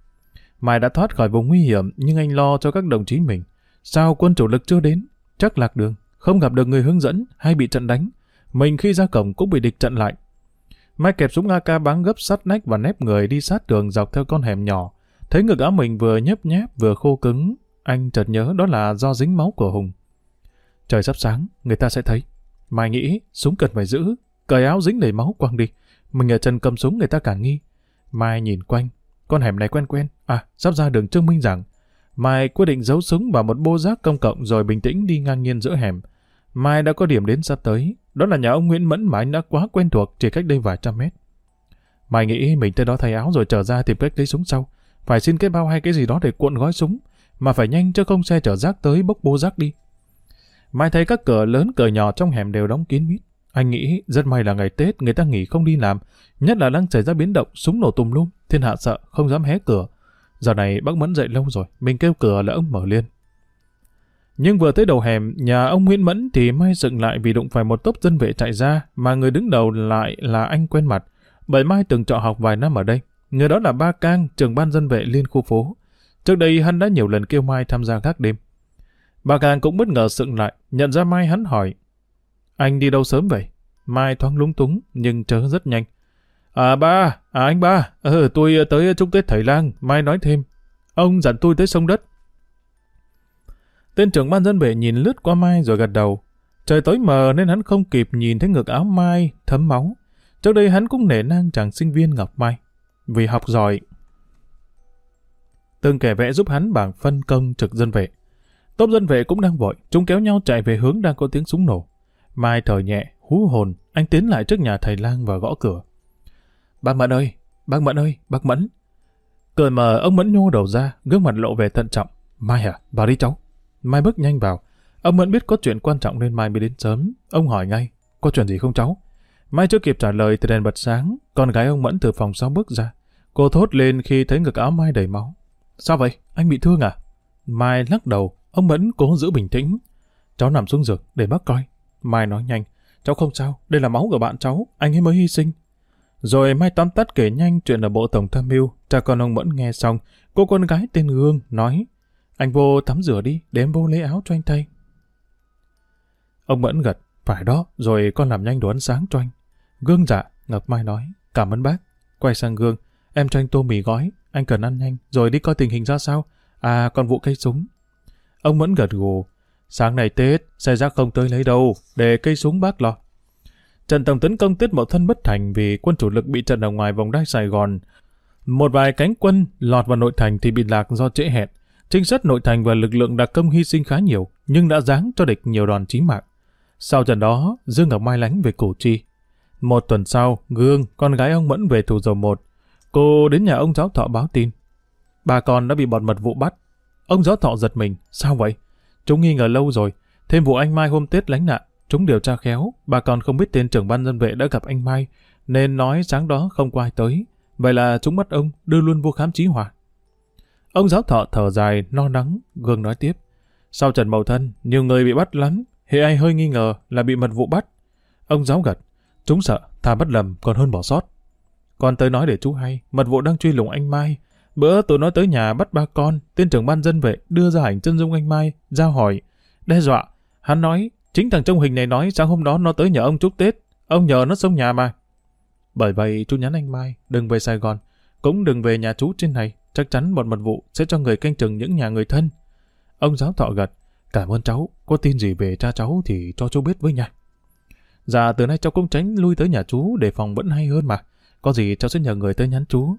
Mai đã thoát khỏi vùng nguy hiểm nhưng anh lo cho các đồng chí mình. Sao quân chủ lực chưa đến? Chắc lạc đường, không gặp được người hướng dẫn hay bị trận đánh. Mình khi ra cổng cũng bị địch chặn lại. Mai kẹp súng AK bắn gấp sắt nách và nép người đi sát đường dọc theo con hẻm nhỏ. Thấy ngực áo mình vừa nhấp nháp vừa khô cứng, anh chợt nhớ đó là do dính máu của Hùng. Trời sắp sáng, người ta sẽ thấy. Mai nghĩ súng cần phải giữ, cởi áo dính đầy máu quăng đi. Mình ở chân cầm súng người ta cả nghi. Mai nhìn quanh, con hẻm này quen quen, à sắp ra đường Trương Minh Giảng. Mai quyết định giấu súng vào một bô rác công cộng rồi bình tĩnh đi ngang nhiên giữa hẻm. Mai đã có điểm đến sắp tới, đó là nhà ông Nguyễn Mẫn mà anh đã quá quen thuộc chỉ cách đây vài trăm mét. Mai nghĩ mình tới đó thay áo rồi trở ra tìm cách lấy súng sau. Phải xin cái bao hay cái gì đó để cuộn gói súng, mà phải nhanh chứ không xe chở rác tới bốc bô rác đi. Mai thấy các cửa lớn cửa nhỏ trong hẻm đều đóng kín mít. Anh nghĩ rất may là ngày Tết người ta nghỉ không đi làm, nhất là đang xảy ra biến động, súng nổ tùm lum. thiên hạ sợ, không dám hé cửa. Giờ này bác Mẫn dậy lâu rồi, mình kêu cửa là ông mở liên. Nhưng vừa tới đầu hẻm, nhà ông Nguyễn Mẫn thì may dựng lại vì đụng phải một tốp dân vệ chạy ra, mà người đứng đầu lại là anh quen mặt. Bởi Mai từng trọ học vài năm ở đây. Người đó là Ba Cang, trưởng ban dân vệ liên khu phố. Trước đây hắn đã nhiều lần kêu Mai tham gia gác đêm. Ba Cang cũng bất ngờ sững lại, nhận ra Mai hắn hỏi. Anh đi đâu sớm vậy? Mai thoáng lúng túng, nhưng chớ rất nhanh. À ba, à anh ba, ờ, tôi tới chúc Tết thầy lang, Mai nói thêm. Ông dặn tôi tới sông đất. Tên trưởng ban dân vệ nhìn lướt qua Mai rồi gật đầu. Trời tối mờ nên hắn không kịp nhìn thấy ngực áo Mai thấm máu. Trước đây hắn cũng nể nang chàng sinh viên Ngọc Mai. Vì học giỏi. Từng kẻ vẽ giúp hắn bảng phân công trực dân vệ. Tốp dân vệ cũng đang vội, chúng kéo nhau chạy về hướng đang có tiếng súng nổ. Mai thở nhẹ, hú hồn, anh tiến lại trước nhà thầy lang và gõ cửa. Bác Mẫn ơi, bác Mẫn ơi, bác Mẫn. Cười mờ ông Mẫn nhô đầu ra, gương mặt lộ về thận trọng. Mai à, vào đi cháu. Mai bước nhanh vào. Ông Mẫn biết có chuyện quan trọng nên Mai mới đến sớm. Ông hỏi ngay, có chuyện gì không cháu? Mai chưa kịp trả lời thì đèn bật sáng, con gái ông Mẫn từ phòng sau bước ra. Cô thốt lên khi thấy ngực áo Mai đầy máu. Sao vậy? Anh bị thương à? Mai lắc đầu, ông Mẫn cố giữ bình tĩnh. Cháu nằm xuống giường để bác coi. Mai nói nhanh, cháu không sao, đây là máu của bạn cháu, anh ấy mới hy sinh. Rồi Mai tóm tắt kể nhanh chuyện ở bộ tổng tham mưu, cha con ông Mẫn nghe xong, cô con gái tên Gương nói, anh vô tắm rửa đi, để em vô lấy áo cho anh thay. Ông Mẫn gật, phải đó, rồi con làm nhanh đồ ăn sáng cho anh. Gương dạ, Ngọc Mai nói, cảm ơn bác. Quay sang Gương, em cho anh tô mì gói, anh cần ăn nhanh, rồi đi coi tình hình ra sao. À, còn vụ cây súng. Ông Mẫn gật gù, sáng nay Tết, xe rác không tới lấy đâu, để cây súng bác lo. Trận tổng tấn công Tết Mậu Thân bất thành vì quân chủ lực bị trận ở ngoài vòng đai Sài Gòn. Một vài cánh quân lọt vào nội thành thì bị lạc do trễ hẹn. Trinh sát nội thành và lực lượng đặc công hy sinh khá nhiều, nhưng đã giáng cho địch nhiều đòn chí mạng. Sau trận đó, Dương Ngọc Mai lánh về Củ Chi. Một tuần sau, Gương, con gái ông Mẫn về thủ dầu một. Cô đến nhà ông giáo thọ báo tin. Bà con đã bị bọn mật vụ bắt. Ông giáo thọ giật mình. Sao vậy? Chúng nghi ngờ lâu rồi. Thêm vụ anh Mai hôm Tết lánh nạn. Chúng điều tra khéo. Bà con không biết tên trưởng ban dân vệ đã gặp anh Mai. Nên nói sáng đó không có ai tới. Vậy là chúng bắt ông đưa luôn vô khám trí hỏa. Ông giáo thọ thở dài, no nắng, gương nói tiếp. Sau trận mậu thân, nhiều người bị bắt lắm, hệ ai hơi nghi ngờ là bị mật vụ bắt. Ông giáo gật, chúng sợ, thà bất lầm còn hơn bỏ sót. Con tới nói để chú hay, mật vụ đang truy lùng anh Mai. Bữa tôi nói tới nhà bắt ba con, tên trưởng ban dân vệ đưa ra ảnh chân dung anh Mai, giao hỏi, đe dọa. Hắn nói, chính thằng trong hình này nói sáng hôm đó nó tới nhà ông chúc Tết, ông nhờ nó sống nhà mà. Bởi vậy chú nhắn anh Mai, đừng về Sài Gòn, cũng đừng về nhà chú trên này, chắc chắn một mật vụ sẽ cho người canh chừng những nhà người thân. Ông giáo thọ gật, cảm ơn cháu, có tin gì về cha cháu thì cho cháu biết với nha. Dạ từ nay cháu cũng tránh lui tới nhà chú để phòng vẫn hay hơn mà. Có gì cháu sẽ nhờ người tới nhắn chú.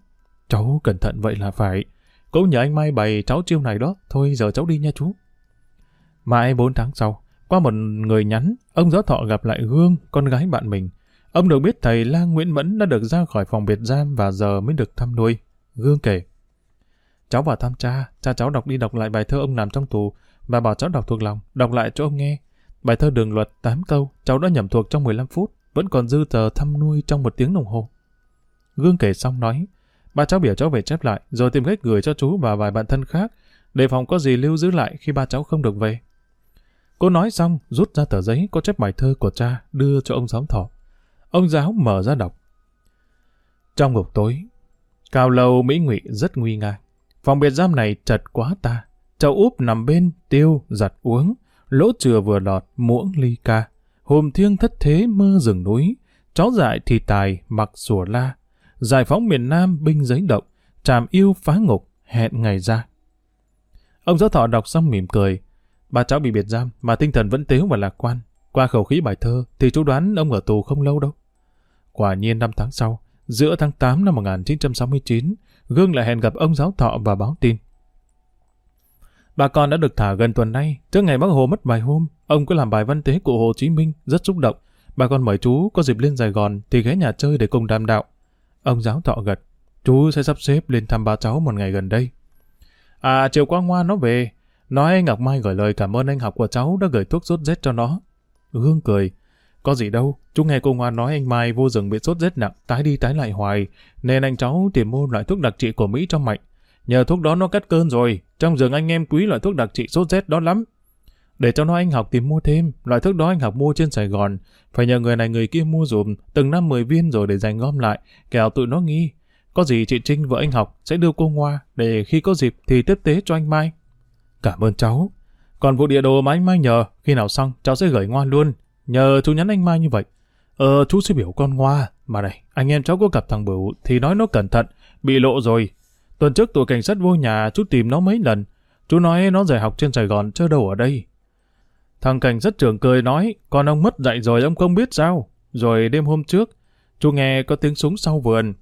Cháu cẩn thận vậy là phải. Cũng nhờ anh Mai bày cháu chiêu này đó. Thôi giờ cháu đi nha chú. Mãi 4 tháng sau, qua một người nhắn, ông giáo thọ gặp lại Gương, con gái bạn mình. Ông được biết thầy Lang Nguyễn Mẫn đã được ra khỏi phòng biệt giam và giờ mới được thăm nuôi. Gương kể. Cháu vào thăm cha, cha cháu đọc đi đọc lại bài thơ ông làm trong tù và bảo cháu đọc thuộc lòng, đọc lại cho ông nghe. Bài thơ đường luật 8 câu, cháu đã nhẩm thuộc trong 15 phút, vẫn còn dư tờ thăm nuôi trong một tiếng đồng hồ. Gương kể xong nói, ba cháu biểu cháu về chép lại, rồi tìm cách gửi cho chú và vài bạn thân khác, đề phòng có gì lưu giữ lại khi ba cháu không được về. Cô nói xong, rút ra tờ giấy có chép bài thơ của cha, đưa cho ông giáo thọ. Ông giáo mở ra đọc. Trong ngục tối, cao lầu Mỹ Ngụy rất nguy nga. Phòng biệt giam này chật quá ta. Chậu úp nằm bên, tiêu, giặt uống. Lỗ chừa vừa lọt, muỗng ly ca. Hôm thiêng thất thế mơ rừng núi. Chó dại thì tài, mặc sủa la. Giải phóng miền Nam binh giấy động. Tràm yêu phá ngục, hẹn ngày ra. Ông giáo thọ đọc xong mỉm cười. Ba cháu bị biệt giam mà tinh thần vẫn tếu và lạc quan. Qua khẩu khí bài thơ thì chú đoán ông ở tù không lâu đâu. Quả nhiên năm tháng sau, giữa tháng 8 năm 1969, Gương lại hẹn gặp ông giáo thọ và báo tin. Bà con đã được thả gần tuần nay, trước ngày bác Hồ mất vài hôm, ông cứ làm bài văn tế của Hồ Chí Minh, rất xúc động. Bà con mời chú có dịp lên Sài Gòn thì ghé nhà chơi để cùng đàm đạo. Ông giáo thọ gật, chú sẽ sắp xếp lên thăm ba cháu một ngày gần đây. À, chiều qua ngoan nó về, nói Ngọc Mai gửi lời cảm ơn anh học của cháu đã gửi thuốc sốt rét cho nó. hương cười, Có gì đâu, chú nghe cô Ngoan nói anh Mai vô rừng bị sốt rét nặng, tái đi tái lại hoài, nên anh cháu tìm mua loại thuốc đặc trị của Mỹ cho Mạnh. Nhờ thuốc đó nó cắt cơn rồi, trong giường anh em quý loại thuốc đặc trị sốt rét đó lắm. Để cho nó anh học tìm mua thêm, loại thuốc đó anh học mua trên Sài Gòn, phải nhờ người này người kia mua dùm, từng năm 10 viên rồi để dành gom lại, kẻo tụi nó nghi. Có gì chị Trinh vợ anh học sẽ đưa cô Ngoa, để khi có dịp thì tiếp tế cho anh Mai. Cảm ơn cháu. Còn vụ địa đồ mà anh Mai nhờ, khi nào xong cháu sẽ gửi Ngoa luôn. Nhờ chú nhắn anh Mai như vậy. Ờ, chú sẽ biểu con Ngoa. Mà này, anh em cháu có gặp thằng Bửu thì nói nó cẩn thận, bị lộ rồi. Tuần trước tụi cảnh sát vô nhà chú tìm nó mấy lần. Chú nói nó dạy học trên Sài Gòn chứ đâu ở đây. Thằng cảnh sát trưởng cười nói, con ông mất dạy rồi ông không biết sao. Rồi đêm hôm trước, chú nghe có tiếng súng sau vườn.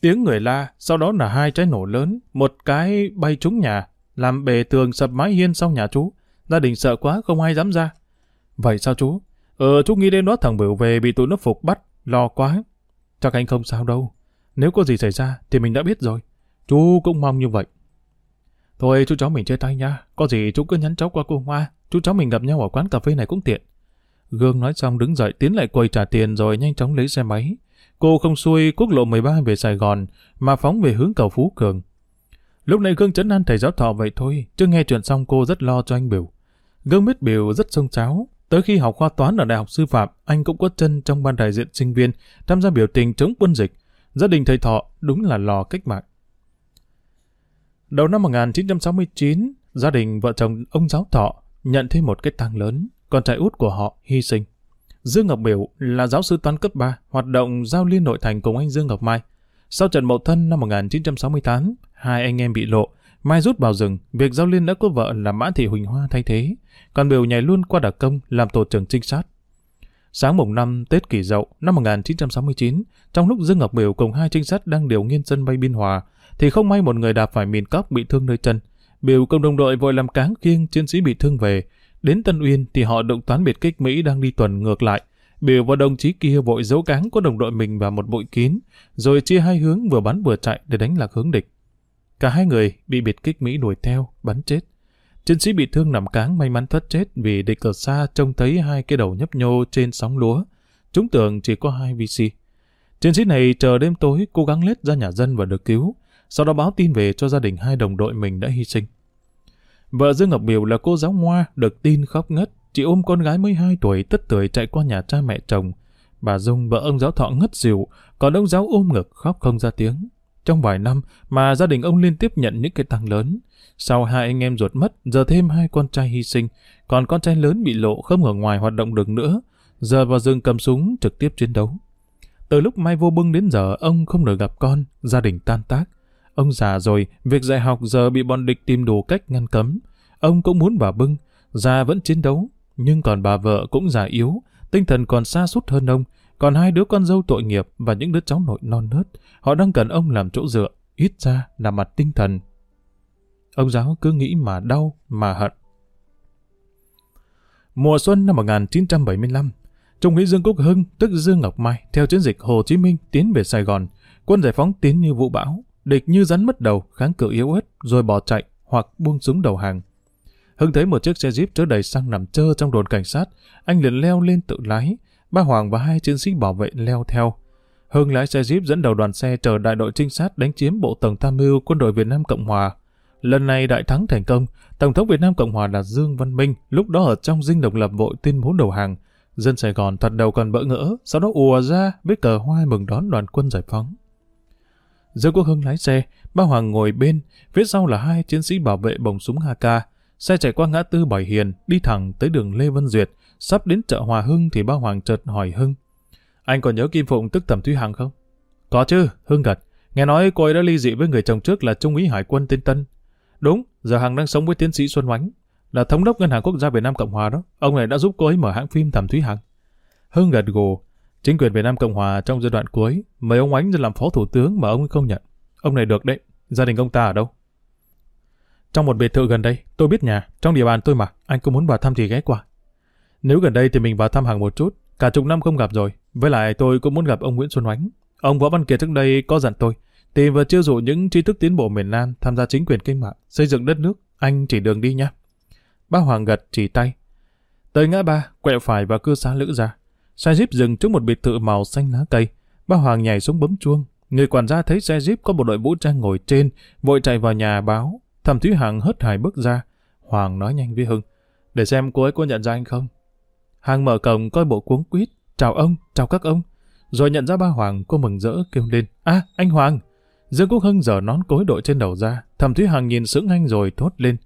Tiếng người la, sau đó là hai trái nổ lớn, một cái bay trúng nhà, làm bề tường sập mái hiên sau nhà chú. Gia đình sợ quá không ai dám ra. Vậy sao chú? Ờ, chú nghĩ đến đó thằng biểu về bị tụi nó phục bắt, lo quá. Chắc anh không sao đâu. Nếu có gì xảy ra thì mình đã biết rồi. Chú cũng mong như vậy. Thôi chú cháu mình chơi tay nha. Có gì chú cứ nhắn cháu qua cô Hoa. Chú cháu mình gặp nhau ở quán cà phê này cũng tiện. Gương nói xong đứng dậy tiến lại quầy trả tiền rồi nhanh chóng lấy xe máy. Cô không xuôi quốc lộ 13 về Sài Gòn mà phóng về hướng cầu Phú Cường. Lúc này Gương chấn an thầy giáo thọ vậy thôi, chứ nghe chuyện xong cô rất lo cho anh Biểu. Gương biết Biểu rất sông cháo, tới khi học khoa toán ở Đại học Sư phạm, anh cũng có chân trong ban đại diện sinh viên, tham gia biểu tình chống quân dịch. Gia đình thầy thọ đúng là lò cách mạng. Đầu năm 1969, gia đình vợ chồng ông giáo thọ nhận thêm một cái tang lớn, con trai út của họ hy sinh. Dương Ngọc Biểu là giáo sư toán cấp 3, hoạt động giao liên nội thành cùng anh Dương Ngọc Mai. Sau trận Mậu Thân năm 1968, hai anh em bị lộ, Mai rút vào rừng, việc giao liên đã có vợ là Mã Thị Huỳnh Hoa thay thế, còn Biểu nhảy luôn qua đặc công làm tổ trưởng trinh sát. Sáng mùng 5 Tết Kỷ Dậu năm 1969, trong lúc Dương Ngọc Biểu cùng hai trinh sát đang điều nghiên sân bay Biên Hòa, thì không may một người đạp phải mìn cóc bị thương nơi chân. Biểu cùng đồng đội vội làm cáng khiêng chiến sĩ bị thương về. Đến Tân Uyên thì họ động toán biệt kích Mỹ đang đi tuần ngược lại. Biểu và đồng chí kia vội giấu cáng của đồng đội mình vào một bụi kín, rồi chia hai hướng vừa bắn vừa chạy để đánh lạc hướng địch. Cả hai người bị biệt kích Mỹ đuổi theo, bắn chết. Chiến sĩ bị thương nằm cáng may mắn thoát chết vì địch ở xa trông thấy hai cái đầu nhấp nhô trên sóng lúa. Chúng tưởng chỉ có hai VC. Chiến sĩ này chờ đêm tối cố gắng lết ra nhà dân và được cứu, sau đó báo tin về cho gia đình hai đồng đội mình đã hy sinh. Vợ Dương Ngọc Biểu là cô giáo ngoa, được tin khóc ngất, chị ôm con gái mới 2 tuổi tất tuổi chạy qua nhà cha mẹ chồng. Bà Dung vợ ông giáo thọ ngất xỉu, còn ông giáo ôm ngực khóc không ra tiếng. Trong vài năm mà gia đình ông liên tiếp nhận những cái tăng lớn. Sau hai anh em ruột mất, giờ thêm hai con trai hy sinh, còn con trai lớn bị lộ không ở ngoài hoạt động được nữa. Giờ vào rừng cầm súng trực tiếp chiến đấu. Từ lúc Mai vô bưng đến giờ, ông không được gặp con, gia đình tan tác. Ông già rồi, việc dạy học giờ bị bọn địch tìm đủ cách ngăn cấm. Ông cũng muốn bà bưng, già vẫn chiến đấu, nhưng còn bà vợ cũng già yếu, tinh thần còn xa sút hơn ông, còn hai đứa con dâu tội nghiệp và những đứa cháu nội non nớt, họ đang cần ông làm chỗ dựa, ít ra là mặt tinh thần. Ông giáo cứ nghĩ mà đau, mà hận. Mùa xuân năm 1975, Trung úy Dương Quốc Hưng, tức Dương Ngọc Mai, theo chiến dịch Hồ Chí Minh tiến về Sài Gòn, quân giải phóng tiến như vũ bão, địch như rắn mất đầu, kháng cự yếu ớt, rồi bỏ chạy hoặc buông súng đầu hàng. Hưng thấy một chiếc xe jeep chứa đầy xăng nằm trơ trong đồn cảnh sát, anh liền leo lên tự lái, ba Hoàng và hai chiến sĩ bảo vệ leo theo. Hưng lái xe jeep dẫn đầu đoàn xe chờ đại đội trinh sát đánh chiếm bộ tổng tham mưu quân đội Việt Nam Cộng Hòa. Lần này đại thắng thành công, Tổng thống Việt Nam Cộng Hòa là Dương Văn Minh, lúc đó ở trong dinh độc lập vội tuyên bố đầu hàng. Dân Sài Gòn thật đầu còn bỡ ngỡ, sau đó ùa ra với cờ hoa mừng đón đoàn quân giải phóng. Dương Quốc Hưng lái xe, ba Hoàng ngồi bên, phía sau là hai chiến sĩ bảo vệ bồng súng AK. Xe chạy qua ngã tư Bảy Hiền, đi thẳng tới đường Lê Văn Duyệt, sắp đến chợ Hòa Hưng thì ba Hoàng chợt hỏi Hưng. Anh còn nhớ Kim Phụng tức Thẩm Thúy Hằng không? Có chứ, Hưng gật. Nghe nói cô ấy đã ly dị với người chồng trước là Trung úy Hải quân tên Tân. Đúng, giờ Hằng đang sống với tiến sĩ Xuân Oánh, là thống đốc ngân hàng quốc gia Việt Nam Cộng Hòa đó. Ông này đã giúp cô ấy mở hãng phim Thẩm Thúy Hằng. Hưng gật gù, Chính quyền Việt Nam Cộng Hòa trong giai đoạn cuối mời ông Ánh ra làm phó thủ tướng mà ông không nhận. Ông này được đấy, gia đình ông ta ở đâu? Trong một biệt thự gần đây, tôi biết nhà, trong địa bàn tôi mà, anh có muốn vào thăm thì ghé qua. Nếu gần đây thì mình vào thăm hàng một chút, cả chục năm không gặp rồi. Với lại tôi cũng muốn gặp ông Nguyễn Xuân Oánh. Ông Võ Văn Kiệt trước đây có dặn tôi, tìm và chiêu dụ những trí thức tiến bộ miền Nam tham gia chính quyền kinh mạng, xây dựng đất nước, anh chỉ đường đi nha. Bác Hoàng gật chỉ tay. Tới ngã ba, quẹo phải và cưa xá lữ ra. Xe Jeep dừng trước một biệt thự màu xanh lá cây. Ba Hoàng nhảy xuống bấm chuông. Người quản gia thấy xe Jeep có một đội vũ trang ngồi trên, vội chạy vào nhà báo. Thẩm Thúy Hằng hớt hải bước ra. Hoàng nói nhanh với Hưng. Để xem cô ấy có nhận ra anh không? Hằng mở cổng coi bộ cuống quýt. Chào ông, chào các ông. Rồi nhận ra ba Hoàng, cô mừng rỡ kêu lên. À, anh Hoàng! Dương Quốc Hưng giờ nón cối đội trên đầu ra. Thẩm Thúy Hằng nhìn sững anh rồi thốt lên.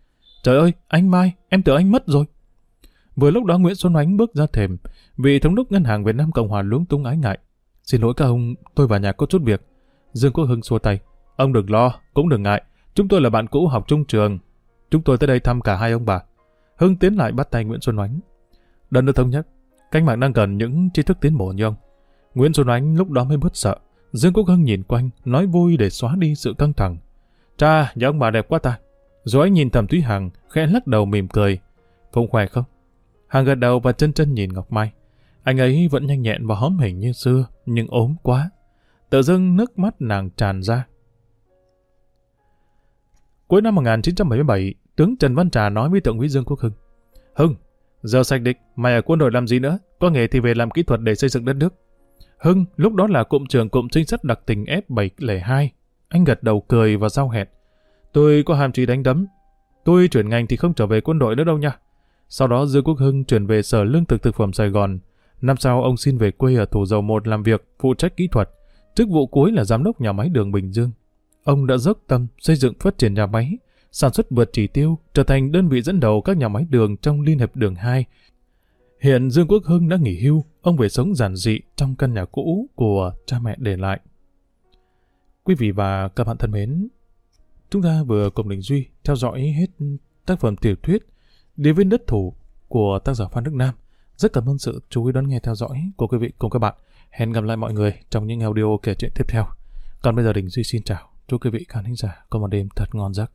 Trời ơi, anh Mai, em tưởng anh mất rồi. Vừa lúc đó Nguyễn Xuân Oánh bước ra thềm, vị thống đốc ngân hàng Việt Nam Cộng Hòa lúng túng ái ngại. Xin lỗi các ông, tôi vào nhà có chút việc. Dương Quốc Hưng xua tay. Ông đừng lo, cũng đừng ngại. Chúng tôi là bạn cũ học trung trường. Chúng tôi tới đây thăm cả hai ông bà. Hưng tiến lại bắt tay Nguyễn Xuân Oánh. Đơn được thống nhất, cách mạng đang cần những tri thức tiến bộ như ông. Nguyễn Xuân Oánh lúc đó mới bớt sợ. Dương Quốc Hưng nhìn quanh, nói vui để xóa đi sự căng thẳng. Cha, nhà ông bà đẹp quá ta. Rồi anh nhìn thầm Thúy Hằng, khẽ lắc đầu mỉm cười. Phụng khỏe không? Hàng gật đầu và chân chân nhìn Ngọc Mai. Anh ấy vẫn nhanh nhẹn và hóm hình như xưa, nhưng ốm quá. Tự dưng nước mắt nàng tràn ra. Cuối năm 1977, tướng Trần Văn Trà nói với Thượng úy Dương Quốc Hưng. Hưng, giờ sạch địch, mày ở quân đội làm gì nữa? Có nghề thì về làm kỹ thuật để xây dựng đất nước. Hưng, lúc đó là cụm trưởng cụm trinh sát đặc tình F702. Anh gật đầu cười và giao hẹn. Tôi có hàm trí đánh đấm. Tôi chuyển ngành thì không trở về quân đội nữa đâu nha. Sau đó Dương Quốc Hưng chuyển về Sở Lương thực Thực phẩm Sài Gòn. Năm sau ông xin về quê ở Thủ Dầu Một làm việc, phụ trách kỹ thuật. Chức vụ cuối là giám đốc nhà máy đường Bình Dương. Ông đã dốc tâm xây dựng phát triển nhà máy, sản xuất vượt chỉ tiêu, trở thành đơn vị dẫn đầu các nhà máy đường trong Liên hiệp đường 2. Hiện Dương Quốc Hưng đã nghỉ hưu, ông về sống giản dị trong căn nhà cũ của cha mẹ để lại. Quý vị và các bạn thân mến, chúng ta vừa cùng Đình Duy theo dõi hết tác phẩm tiểu thuyết Đến với đất thủ của tác giả Phan Đức Nam. Rất cảm ơn sự chú ý đón nghe theo dõi của quý vị cùng các bạn. Hẹn gặp lại mọi người trong những audio kể chuyện tiếp theo. Còn bây giờ Đình Duy xin chào. Chúc quý vị khán giả có một đêm thật ngon giấc.